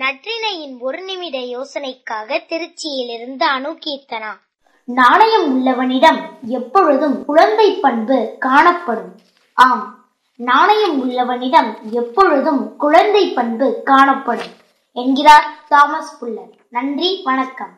நற்றினையின் ஒரு நிமிட யோசனைக்காக திருச்சியிலிருந்து அணு கீர்த்தனா நாணயம் உள்ளவனிடம் எப்பொழுதும் குழந்தை பண்பு காணப்படும். ஆம் நாணயம் உள்ளவனிடம் எப்பொழுதும் குழந்தை பண்பு காணப்படும் என்கிறார் தாமஸ் புல்லர் நன்றி வணக்கம்.